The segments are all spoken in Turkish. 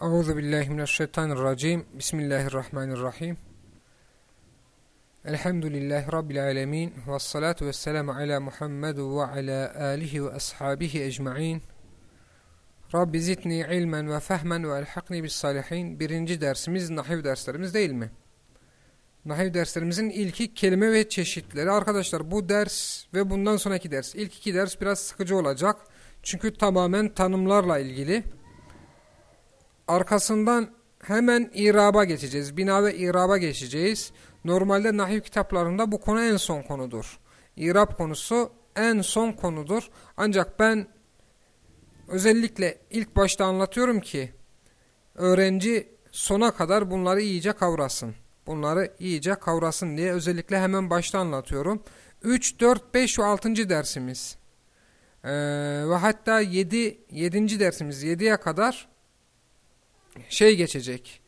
Euzu billahi mineşşeytanirracim. Bismillahirrahmanirrahim. Elhamdülillahi rabbil alamin ve salatu vesselamu ala Muhammed ve ala alihi ve ashabihi ecmaîn. Rabbi zidni ilmen ve fehmen ve elhakni bis salihin. Birinci dersimiz nahiv derslerimiz değil mi? Nahiv derslerimizin ilki kelime ve çeşitleri. Arkadaşlar bu ders ve bundan sonraki ders. İlk iki ders biraz sıkıcı olacak. Çünkü tamamen tanımlarla ilgili. Arkasından hemen iraba geçeceğiz. Bina ve iraba geçeceğiz. Normalde nahiv kitaplarında bu konu en son konudur. İrab konusu en son konudur. Ancak ben özellikle ilk başta anlatıyorum ki öğrenci sona kadar bunları iyice kavrasın. Bunları iyice kavrasın diye özellikle hemen başta anlatıyorum. 3, 4, 5 ve 6. dersimiz. Ee, ve hatta 7, 7. dersimiz 7'ye kadar şey geçecek.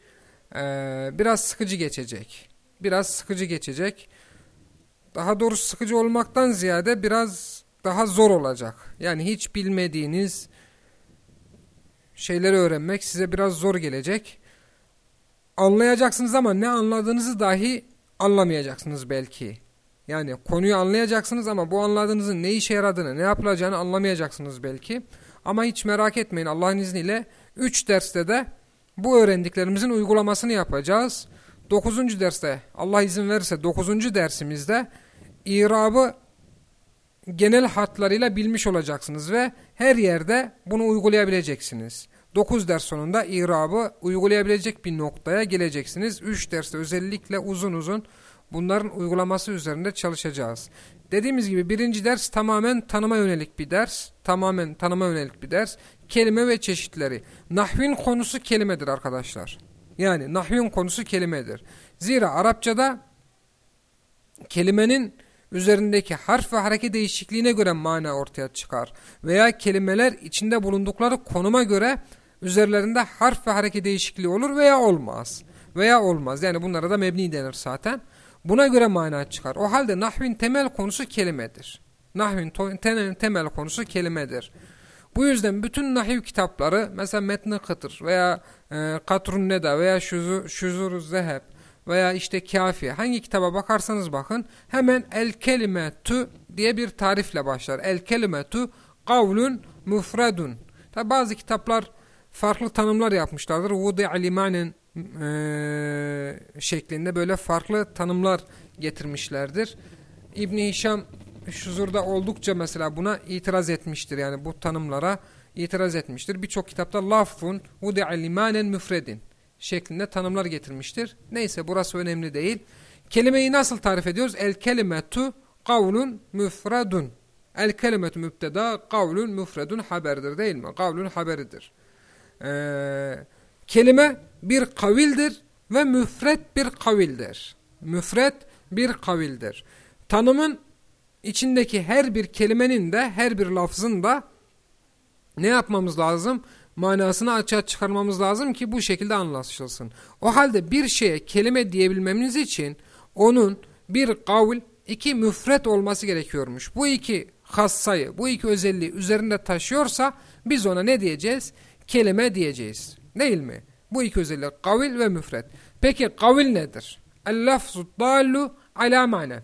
Ee, biraz sıkıcı geçecek. Biraz sıkıcı geçecek. Daha doğrusu sıkıcı olmaktan ziyade biraz daha zor olacak. Yani hiç bilmediğiniz şeyleri öğrenmek size biraz zor gelecek. Anlayacaksınız ama ne anladığınızı dahi anlamayacaksınız belki. Yani konuyu anlayacaksınız ama bu anladığınızın ne işe yaradığını, ne yapılacağını anlamayacaksınız belki. Ama hiç merak etmeyin Allah'ın izniyle 3 derste de bu öğrendiklerimizin uygulamasını yapacağız. 9. derste Allah izin verirse 9. dersimizde irabı genel hatlarıyla bilmiş olacaksınız ve her yerde bunu uygulayabileceksiniz. 9 ders sonunda irabı uygulayabilecek bir noktaya geleceksiniz. 3 derste özellikle uzun uzun bunların uygulaması üzerinde çalışacağız. Dediğimiz gibi birinci ders tamamen tanıma yönelik bir ders. Tamamen tanıma yönelik bir ders. Kelime ve çeşitleri. Nahvin konusu kelimedir arkadaşlar. Yani nahvin konusu kelimedir. Zira Arapçada kelimenin üzerindeki harf ve hareket değişikliğine göre mana ortaya çıkar. Veya kelimeler içinde bulundukları konuma göre üzerlerinde harf ve hareket değişikliği olur veya olmaz. Veya olmaz. Yani bunlara da mebni denir zaten. Buna göre mana çıkar. O halde nahvin temel konusu kelimedir. Nahvin temel konusu kelimedir. Bu yüzden bütün nahiv kitapları mesela Metni Kıtır veya e, Katrun Neda veya Şuzur Zeheb veya işte Kafi hangi kitaba bakarsanız bakın hemen el kelimetu diye bir tarifle başlar. El kelimetu kavlun mufradun. Tabi bazı kitaplar farklı tanımlar yapmışlardır. Vudi limanen e, şeklinde böyle farklı tanımlar getirmişlerdir. İbni Hişam Şuzur'da oldukça mesela buna itiraz etmiştir. Yani bu tanımlara itiraz etmiştir. Birçok kitapta lafzun vudi'a limanen müfredin şeklinde tanımlar getirmiştir. Neyse burası önemli değil. Kelimeyi nasıl tarif ediyoruz? El kelimetu kavlun müfredun. El kelimetu mübteda kavlun müfredun haberdir değil mi? Kavlun haberidir. Ee, kelime bir kavildir ve müfret bir kavildir. Müfret bir kavildir. Tanımın içindeki her bir kelimenin de her bir lafzın da ne yapmamız lazım? Manasını açığa çıkarmamız lazım ki bu şekilde anlaşılsın. O halde bir şeye kelime diyebilmemiz için onun bir kavl, iki müfret olması gerekiyormuş. Bu iki hassayı, bu iki özelliği üzerinde taşıyorsa biz ona ne diyeceğiz? Kelime diyeceğiz. Değil mi? Bu iki özellik kavil ve müfret. Peki kavil nedir? El-lafzu dallu ala mana.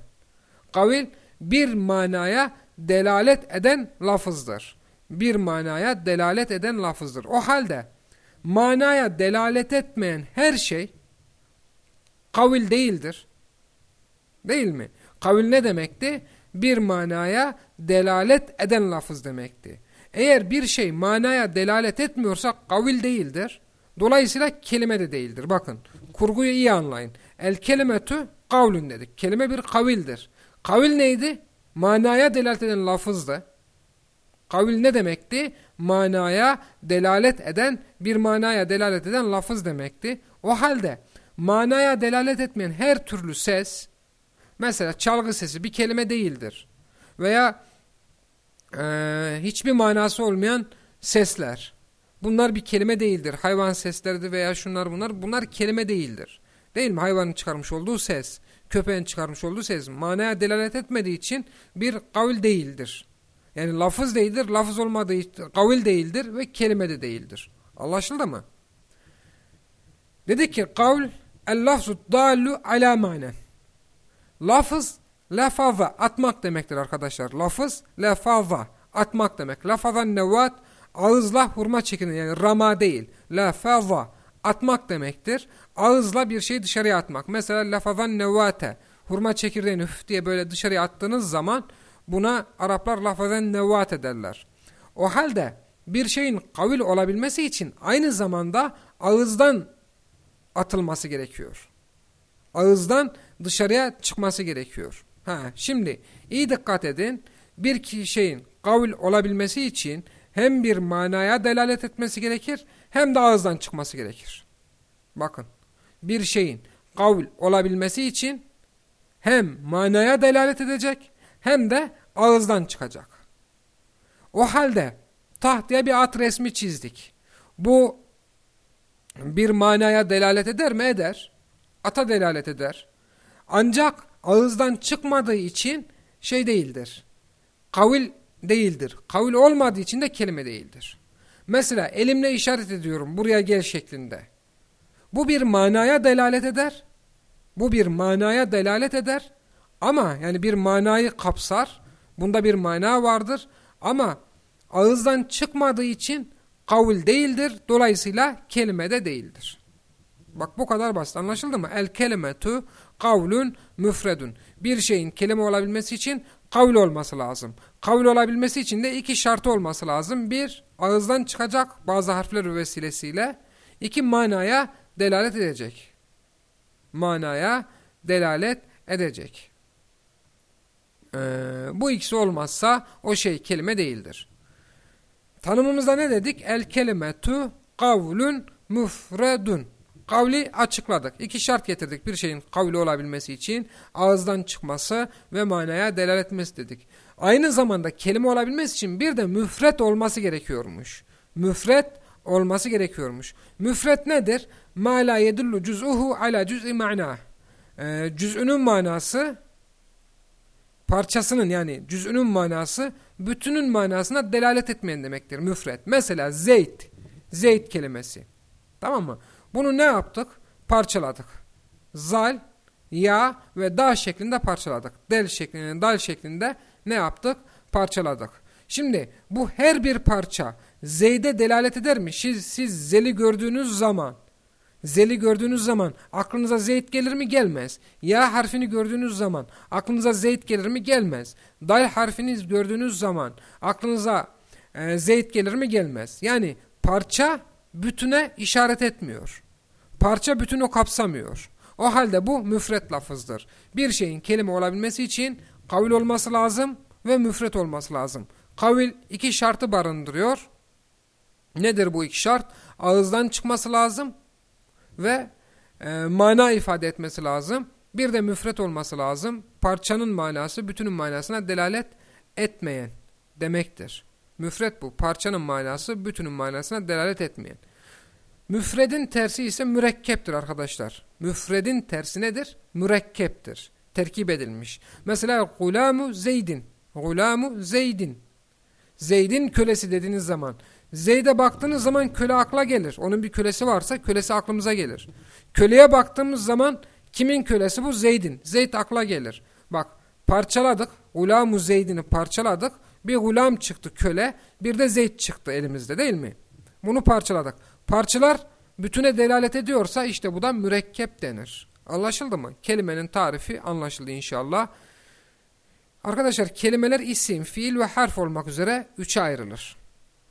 Kavil bir manaya delalet eden lafızdır. Bir manaya delalet eden lafızdır. O halde manaya delalet etmeyen her şey kavil değildir. Değil mi? Kavil ne demekti? Bir manaya delalet eden lafız demekti. Eğer bir şey manaya delalet etmiyorsa kavil değildir. Dolayısıyla kelime de değildir. Bakın kurguyu iyi anlayın. El kelimetü kavlün dedik. Kelime bir kavildir. Kavil neydi? Manaya delalet eden lafızdı. Kavil ne demekti? Manaya delalet eden, bir manaya delalet eden lafız demekti. O halde manaya delalet etmeyen her türlü ses, mesela çalgı sesi bir kelime değildir. Veya e, hiçbir manası olmayan sesler. Bunlar bir kelime değildir. Hayvan sesleridir veya şunlar bunlar. Bunlar kelime değildir. Değil mi? Hayvanın çıkarmış olduğu ses köpeğin çıkarmış olduğu ses manaya delalet etmediği için bir kavil değildir. Yani lafız değildir, lafız olmadığı kavil değildir ve kelime de değildir. Anlaşıldı mı? Dedi ki kavl el lafzu dallu ala manen. Lafız lefaza atmak demektir arkadaşlar. Lafız lefaza atmak demek. Lafazan nevat ağızla hurma çekini yani rama değil. Lefaza atmak demektir. Ağızla bir şeyi dışarıya atmak. Mesela lafazan nevate hurma çekirdeğini üf diye böyle dışarıya attığınız zaman buna Araplar lafazan nevate derler. O halde bir şeyin kavil olabilmesi için aynı zamanda ağızdan atılması gerekiyor. Ağızdan dışarıya çıkması gerekiyor. Ha, şimdi iyi dikkat edin. Bir şeyin kavil olabilmesi için hem bir manaya delalet etmesi gerekir hem de ağızdan çıkması gerekir. Bakın bir şeyin kavil olabilmesi için hem manaya delalet edecek hem de ağızdan çıkacak. O halde tahtaya bir at resmi çizdik. Bu bir manaya delalet eder mi? Eder. Ata delalet eder. Ancak ağızdan çıkmadığı için şey değildir. Kavil değildir. Kavil olmadığı için de kelime değildir. Mesela elimle işaret ediyorum buraya gel şeklinde. Bu bir manaya delalet eder. Bu bir manaya delalet eder. Ama yani bir manayı kapsar. Bunda bir mana vardır. Ama ağızdan çıkmadığı için kavil değildir. Dolayısıyla kelime de değildir. Bak bu kadar basit anlaşıldı mı? El kelimetu kavlun müfredun. Bir şeyin kelime olabilmesi için kavil olması lazım. Kavil olabilmesi için de iki şartı olması lazım. Bir, ağızdan çıkacak bazı harfler vesilesiyle. İki, manaya delalet edecek. Manaya delalet edecek. Ee, bu ikisi olmazsa o şey kelime değildir. Tanımımızda ne dedik? El kelimetu kavlun müfredun. Kavli açıkladık. İki şart getirdik bir şeyin kavli olabilmesi için. Ağızdan çıkması ve manaya delalet etmesi dedik. Aynı zamanda kelime olabilmesi için bir de müfret olması gerekiyormuş. Müfret olması gerekiyormuş. Müfret nedir? Ma la yedullu cüz'uhu ala cüz'i ma'na. Ee, cüz'ünün manası parçasının yani cüz'ünün manası bütünün manasına delalet etmeyen demektir. Müfret. Mesela zeyt. Zeyt kelimesi. Tamam mı? Bunu ne yaptık? Parçaladık. Zal, ya ve da şeklinde parçaladık. Del şeklinde, dal şeklinde ne yaptık? Parçaladık. Şimdi bu her bir parça zeyde delalet eder mi? Siz, siz zeli gördüğünüz zaman Zeli gördüğünüz zaman aklınıza zeyt gelir mi? Gelmez. Ya harfini gördüğünüz zaman aklınıza zeyt gelir mi? Gelmez. Dal harfini gördüğünüz zaman aklınıza e, zeyt gelir mi? Gelmez. Yani parça bütüne işaret etmiyor. Parça bütünü kapsamıyor. O halde bu müfret lafızdır. Bir şeyin kelime olabilmesi için kavil olması lazım ve müfret olması lazım. Kavil iki şartı barındırıyor. Nedir bu iki şart? Ağızdan çıkması lazım ve e, mana ifade etmesi lazım. Bir de müfret olması lazım. Parçanın manası bütünün manasına delalet etmeyen demektir. Müfret bu. Parçanın manası bütünün manasına delalet etmeyen. Müfredin tersi ise mürekkeptir arkadaşlar. Müfredin tersi nedir? Mürekkeptir. Terkip edilmiş. Mesela gulamu zeydin. Gulamu zeydin. Zeydin kölesi dediğiniz zaman. Zeyd'e baktığınız zaman köle akla gelir. Onun bir kölesi varsa kölesi aklımıza gelir. Köleye baktığımız zaman kimin kölesi bu? Zeyd'in. Zeyd akla gelir. Bak parçaladık. Gulamu Zeyd'ini parçaladık. Bir gulam çıktı köle. Bir de Zeyd çıktı elimizde değil mi? Bunu parçaladık. Parçalar bütüne delalet ediyorsa işte bu da mürekkep denir. Anlaşıldı mı? Kelimenin tarifi anlaşıldı inşallah. Arkadaşlar kelimeler isim, fiil ve harf olmak üzere üçe ayrılır.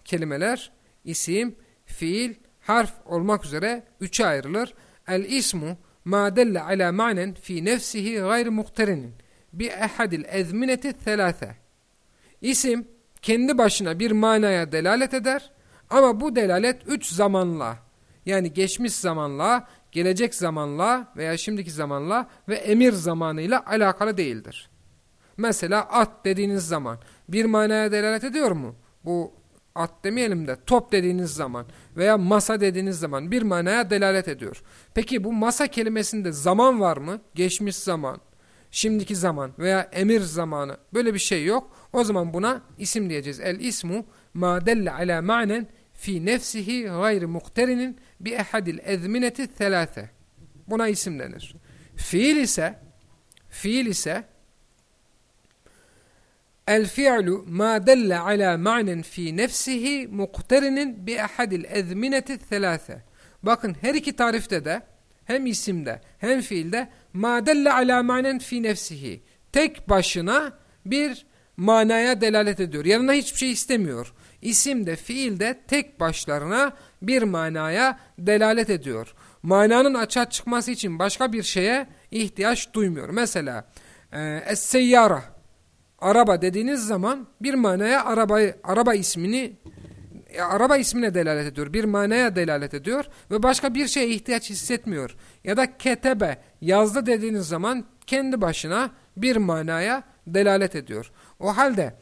Kelimeler isim, fiil, harf olmak üzere üçe ayrılır. El ismu ma delle ala manen fi nefsihi gayr muhterinin bi ehadil ezmineti thelâthe. İsim kendi başına bir manaya delalet eder ama bu delalet üç zamanla yani geçmiş zamanla, gelecek zamanla veya şimdiki zamanla ve emir zamanıyla alakalı değildir. Mesela at dediğiniz zaman bir manaya delalet ediyor mu? Bu at demeyelim de top dediğiniz zaman veya masa dediğiniz zaman bir manaya delalet ediyor. Peki bu masa kelimesinde zaman var mı? Geçmiş zaman, şimdiki zaman veya emir zamanı böyle bir şey yok. O zaman buna isim diyeceğiz. El ismu ma delle ala ma'nen fi nefsihi gayri muhterinin bi ehadil ezmineti thelâfe. Buna isim denir. Fiil ise fiil ise el fi'lu ma delle ala ma'nen fi nefsihi muhterinin bi ehadil ezmineti thelâfe. Bakın her iki tarifte de hem isimde hem fiilde ma delle ala ma'nen fi nefsihi tek başına bir manaya delalet ediyor. Yanına hiçbir şey istemiyor. İsim de fiil de tek başlarına bir manaya delalet ediyor. Mananın açığa çıkması için başka bir şeye ihtiyaç duymuyor. Mesela e, es-seyyara araba dediğiniz zaman bir manaya arabayı araba ismini e, araba ismine delalet ediyor. Bir manaya delalet ediyor ve başka bir şeye ihtiyaç hissetmiyor. Ya da ketebe yazdı dediğiniz zaman kendi başına bir manaya delalet ediyor. O halde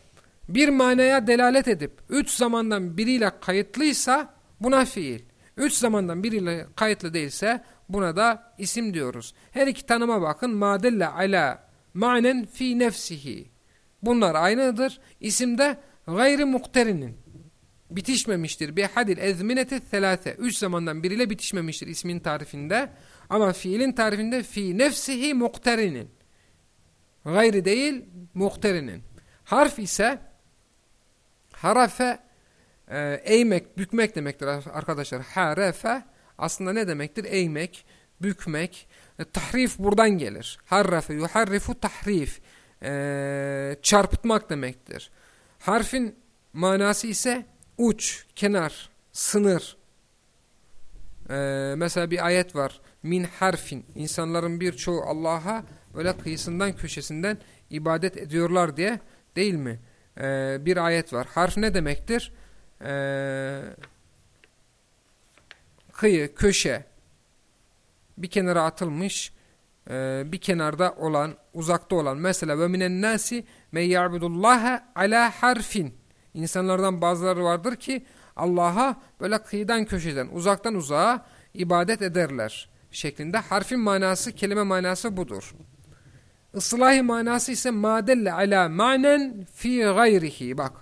bir manaya delalet edip üç zamandan biriyle kayıtlıysa buna fiil. Üç zamandan biriyle kayıtlı değilse buna da isim diyoruz. Her iki tanıma bakın. Madelle ala manen fi nefsihi. Bunlar aynıdır. İsimde gayri mukterinin bitişmemiştir. Bir hadil ezmineti thelâfe. Üç zamandan biriyle bitişmemiştir ismin tarifinde. Ama fiilin tarifinde fi nefsihi mukterinin. Gayri değil muhterinin. Harf ise harafe e, eğmek, bükmek demektir arkadaşlar. Harefe aslında ne demektir? Eğmek, bükmek. E, tahrif buradan gelir. Harrafe, yuharrifu tahrif. E, çarpıtmak demektir. Harfin manası ise uç, kenar, sınır. E, mesela bir ayet var. Min harfin. İnsanların birçoğu Allah'a böyle kıyısından köşesinden ibadet ediyorlar diye değil mi? Ee, bir ayet var. Harf ne demektir? Ee, kıyı, köşe bir kenara atılmış e, bir kenarda olan, uzakta olan mesela ve minen nasi me ya'budullaha ala harfin İnsanlardan bazıları vardır ki Allah'a böyle kıyıdan köşeden, uzaktan uzağa ibadet ederler şeklinde. Harfin manası, kelime manası budur. Islahi manası ise madelle ala manen fi gayrihi. Bak.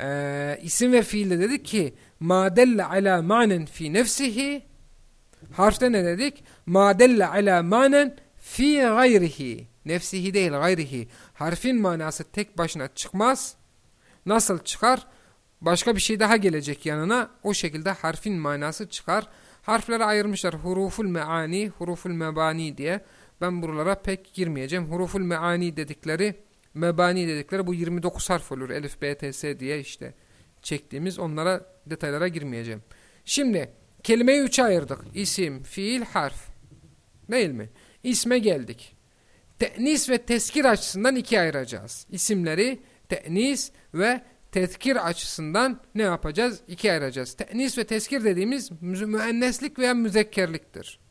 Ee, isim ve fiilde dedik ki madelle ala manen fi nefsihi. Harfte ne dedik? Madelle ala manen fi gayrihi. Nefsihi değil gayrihi. Harfin manası tek başına çıkmaz. Nasıl çıkar? Başka bir şey daha gelecek yanına. O şekilde harfin manası çıkar. Harflere ayırmışlar. Huruful meani, huruful mebani diye. Ben buralara pek girmeyeceğim. Huruful meani dedikleri, mebani dedikleri bu 29 harf olur. Elif, B, T, S diye işte çektiğimiz onlara detaylara girmeyeceğim. Şimdi kelimeyi üçe ayırdık. İsim, fiil, harf. Değil mi? İsme geldik. Te'nis ve teskir açısından ikiye ayıracağız. İsimleri te'nis ve tezkir açısından ne yapacağız? İkiye ayıracağız. Te'nis ve tezkir dediğimiz müenneslik veya müzekkerliktir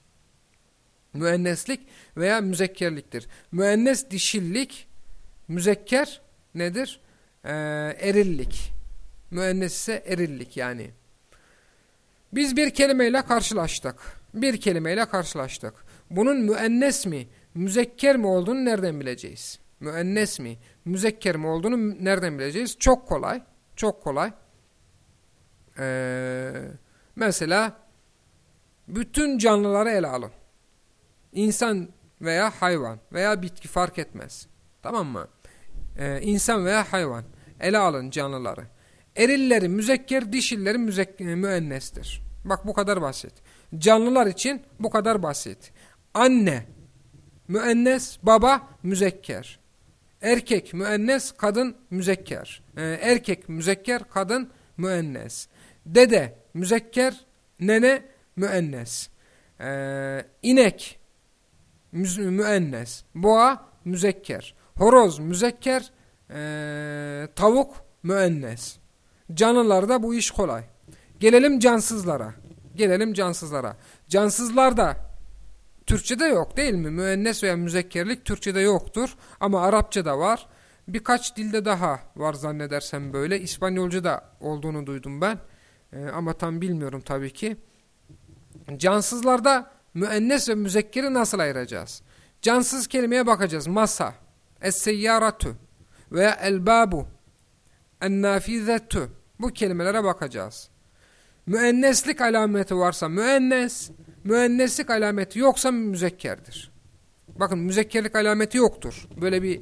müenneslik veya müzekkerliktir. Müennes dişillik, müzekker nedir? Ee, erillik. Müennes ise erillik yani. Biz bir kelimeyle karşılaştık. Bir kelimeyle karşılaştık. Bunun müennes mi, müzekker mi olduğunu nereden bileceğiz? Müennes mi, müzekker mi olduğunu nereden bileceğiz? Çok kolay. Çok kolay. Ee, mesela bütün canlıları ele alın. İnsan veya hayvan veya bitki fark etmez. Tamam mı? Ee, insan veya hayvan. Ele alın canlıları. Erilleri müzekker, dişilleri müzek müennestir. Bak bu kadar basit. Canlılar için bu kadar basit. Anne müennes, baba müzekker. Erkek müennes, kadın müzekker. Ee, erkek müzekker, kadın müennes. Dede müzekker, nene müennes. Ee, inek müennes. Boğa müzekker. Horoz müzekker. E, tavuk müennes. Canlılarda bu iş kolay. Gelelim cansızlara. Gelelim cansızlara. Cansızlar da Türkçe'de yok değil mi? Müennes veya müzekkerlik Türkçe'de yoktur. Ama Arapça'da var. Birkaç dilde daha var zannedersem böyle. İspanyolca'da olduğunu duydum ben. E, ama tam bilmiyorum tabii ki. Cansızlarda müennes ve müzekkeri nasıl ayıracağız? Cansız kelimeye bakacağız. Masa, es-seyyaratu veya el-babu, en-nafizetu. Bu kelimelere bakacağız. Müenneslik alameti varsa müennes, müenneslik alameti yoksa müzekkerdir. Bakın müzekkerlik alameti yoktur. Böyle bir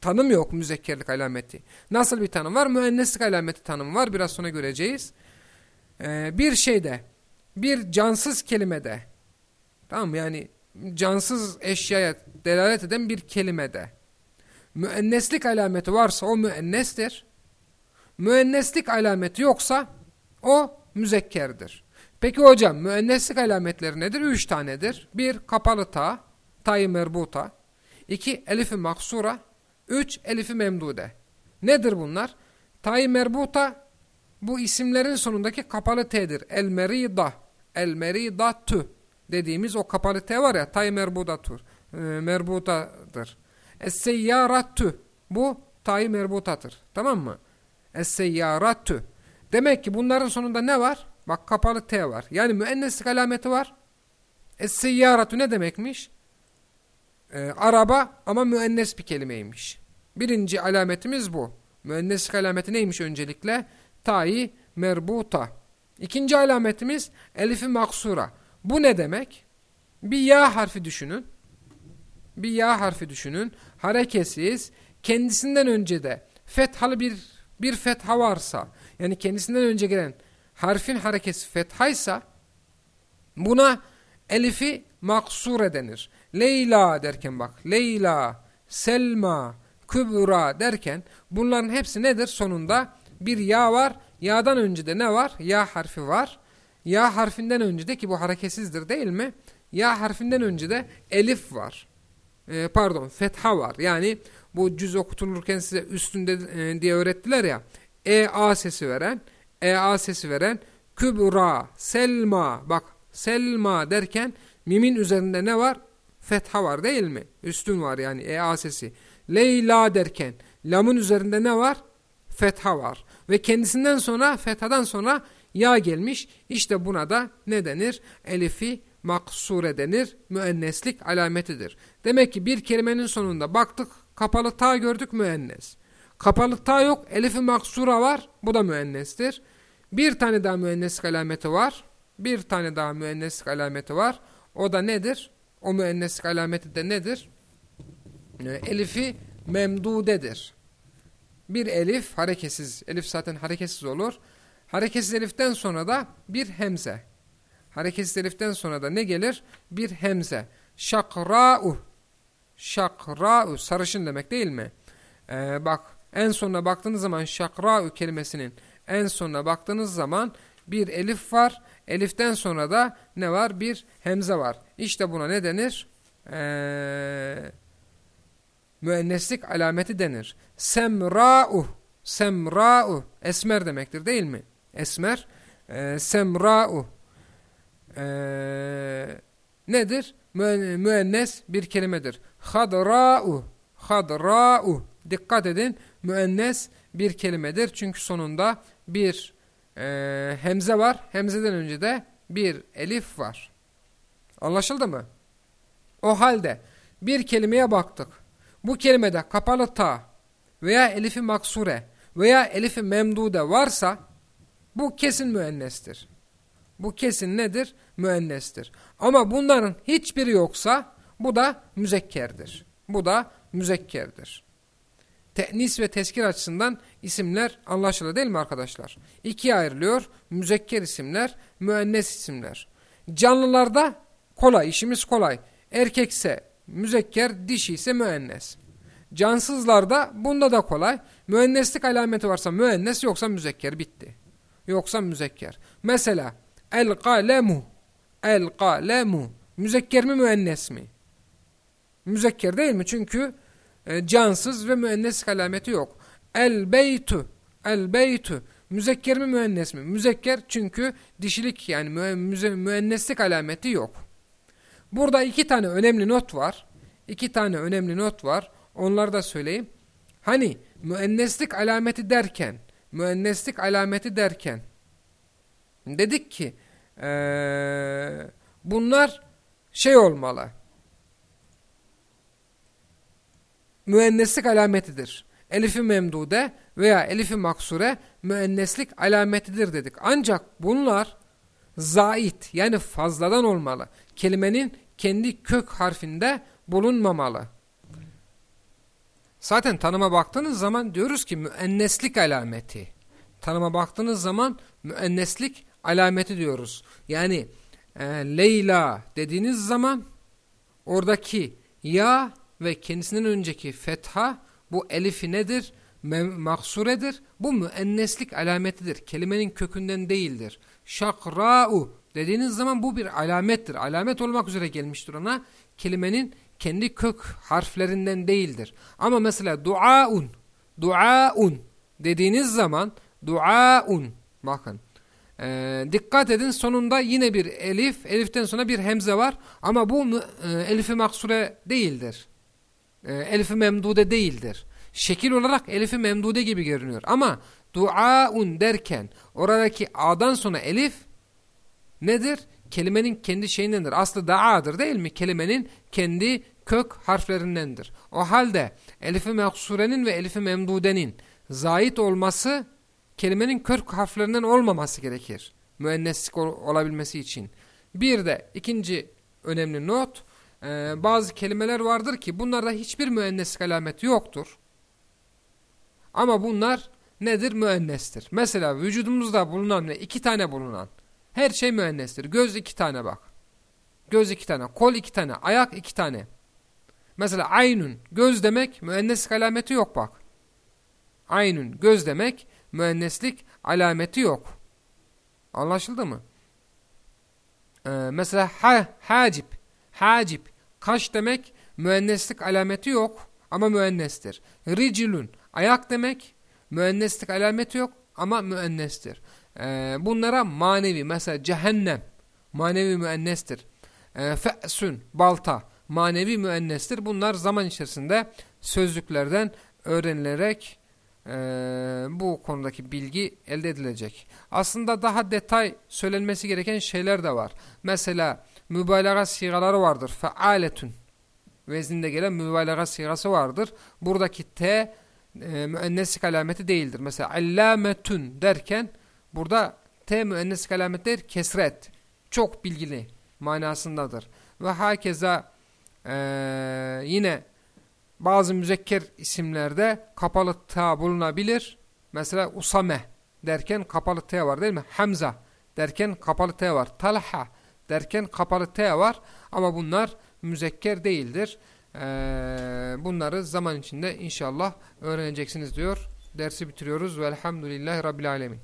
tanım yok müzekkerlik alameti. Nasıl bir tanım var? Müenneslik alameti tanım var. Biraz sonra göreceğiz. Ee, bir şeyde, bir cansız kelimede, tamam yani cansız eşyaya delalet eden bir kelimede müenneslik alameti varsa o müennestir. Müenneslik alameti yoksa o müzekkerdir. Peki hocam müenneslik alametleri nedir? Üç tanedir. Bir kapalı ta, tay merbuta. İki elifi maksura. Üç elifi memdude. Nedir bunlar? Tay merbuta bu isimlerin sonundaki kapalı t'dir. El merida, el meridatü dediğimiz o kapalı t var ya tay merbudatur, e, merbutadır. Es-seyyaratü bu tay merbutadır. Tamam mı? Es-seyyaratü. Demek ki bunların sonunda ne var? Bak kapalı T var. Yani müenneslik alameti var. Es-seyyaratu ne demekmiş? Ee, araba ama müennes bir kelimeymiş. Birinci alametimiz bu. Müenneslik alameti neymiş öncelikle? Ta'i merbuta. İkinci alametimiz elifi maksura. Bu ne demek? Bir ya harfi düşünün. Bir ya harfi düşünün. Hareketsiz. Kendisinden önce de fethalı bir bir fetha varsa yani kendisinden önce gelen harfin harekesi fethaysa buna elifi maksure denir. Leyla derken bak Leyla, Selma, Kübra derken bunların hepsi nedir? Sonunda bir ya var. Ya'dan önce de ne var? Ya harfi var. Ya harfinden önce de ki bu hareketsizdir değil mi? Ya harfinden önce de elif var. Ee, pardon fetha var. Yani bu cüz okutulurken size üstünde e, diye öğrettiler ya. E A sesi veren, E A sesi veren Kübra, Selma. Bak Selma derken mimin üzerinde ne var? Fetha var değil mi? Üstün var yani E A sesi. Leyla derken lamın üzerinde ne var? Fetha var. Ve kendisinden sonra fethadan sonra ya gelmiş. İşte buna da ne denir? Elifi maksure denir. Müenneslik alametidir. Demek ki bir kelimenin sonunda baktık kapalı ta gördük müennes. Kapalı ta yok. Elifi maksura var. Bu da müennestir. Bir tane daha müenneslik alameti var. Bir tane daha müenneslik alameti var. O da nedir? O müenneslik alameti de nedir? Ee, elifi memdudedir. Bir elif hareketsiz. Elif zaten hareketsiz olur. Hareketsiz eliften sonra da bir hemze. Hareketsiz eliften sonra da ne gelir? Bir hemze. Şakra'u. Şakra'u. Sarışın demek değil mi? Ee, bak en sonuna baktığınız zaman şakra'u kelimesinin en sonuna baktığınız zaman bir elif var. Eliften sonra da ne var? Bir hemze var. İşte buna ne denir? Ee, müenneslik alameti denir. Semra'u. Semra'u. Esmer demektir değil mi? Esmer. E, semra'u. E, nedir? Müennes bir kelimedir. Hadra'u. Hadra'u. Dikkat edin müennes bir kelimedir. Çünkü sonunda bir e, hemze var. Hemzeden önce de bir elif var. Anlaşıldı mı? O halde bir kelimeye baktık. Bu kelimede kapalı ta veya elifi maksure veya elifi memdude varsa bu kesin müennestir. Bu kesin nedir? Müennestir. Ama bunların hiçbiri yoksa bu da müzekkerdir. Bu da müzekkerdir te'nis ve teskir açısından isimler anlaşılır değil mi arkadaşlar? İkiye ayrılıyor. Müzekker isimler, müennes isimler. Canlılarda kolay, işimiz kolay. Erkekse müzekker, dişi ise müennes. Cansızlarda bunda da kolay. Müenneslik alameti varsa müennes yoksa müzekker bitti. Yoksa müzekker. Mesela el kalemu el kalemu müzekker mi müennes mi? Müzekker değil mi? Çünkü e, cansız ve müennes alameti yok. El beytu, el beytu. Müzekker mi müennes mi? Müzekker çünkü dişilik yani müe, müenneslik alameti yok. Burada iki tane önemli not var. İki tane önemli not var. Onları da söyleyeyim. Hani müenneslik alameti derken, müenneslik alameti derken dedik ki ee, bunlar şey olmalı. müenneslik alametidir. Elifi memdude veya elifi maksure müenneslik alametidir dedik. Ancak bunlar zait yani fazladan olmalı. Kelimenin kendi kök harfinde bulunmamalı. Zaten tanıma baktığınız zaman diyoruz ki müenneslik alameti. Tanıma baktığınız zaman müenneslik alameti diyoruz. Yani e, Leyla dediğiniz zaman oradaki ya ve kendisinden önceki fetha bu elifi nedir? Maksuredir. Bu müenneslik alametidir. Kelimenin kökünden değildir. Şakra'u dediğiniz zaman bu bir alamettir. Alamet olmak üzere gelmiştir ona. Kelimenin kendi kök harflerinden değildir. Ama mesela duaun, duaun dediğiniz zaman duaun bakın e, dikkat edin sonunda yine bir elif, eliften sonra bir hemze var ama bu e, elifi maksure değildir. E, elifi memdude değildir. Şekil olarak elifi memdude gibi görünüyor ama duaun derken oradaki a'dan sonra elif nedir? Kelimenin kendi şeyindendir. Aslı da'adır değil mi? Kelimenin kendi kök harflerindendir. O halde elifi meksurenin ve elifi memdudenin zait olması kelimenin kök harflerinden olmaması gerekir. Müenneslik ol olabilmesi için. Bir de ikinci önemli not. E, bazı kelimeler vardır ki bunlarda hiçbir müenneslik alameti yoktur. Ama bunlar nedir? Müennestir. Mesela vücudumuzda bulunan ve iki tane bulunan her şey müennestir. Göz iki tane bak. Göz iki tane, kol iki tane, ayak iki tane. Mesela aynun, göz demek müenneslik alameti yok bak. Aynun, göz demek müenneslik alameti yok. Anlaşıldı mı? Ee, mesela ha, hacip, hacip, kaş demek müenneslik alameti yok ama müennestir. Ricilun, ayak demek müenneslik alameti yok ama müennestir. Ee, bunlara manevi mesela cehennem manevi müennestir. Ee, fe'sun balta manevi müennestir. Bunlar zaman içerisinde sözlüklerden öğrenilerek e, bu konudaki bilgi elde edilecek. Aslında daha detay söylenmesi gereken şeyler de var. Mesela mübalağa sigaları vardır. Fealetun vezninde gelen mübalağa sigası vardır. Buradaki T e, alameti değildir. Mesela allametun derken burada T müenneslik alameti değil kesret. Çok bilgili manasındadır. Ve hakeza e, yine bazı müzekker isimlerde kapalı ta bulunabilir. Mesela Usame derken kapalı t var değil mi? Hamza derken kapalı t var. Talha derken kapalı t var. Ama bunlar müzekker değildir. Bunları zaman içinde inşallah öğreneceksiniz diyor. Dersi bitiriyoruz. Velhamdülillahi Rabbil Alemin.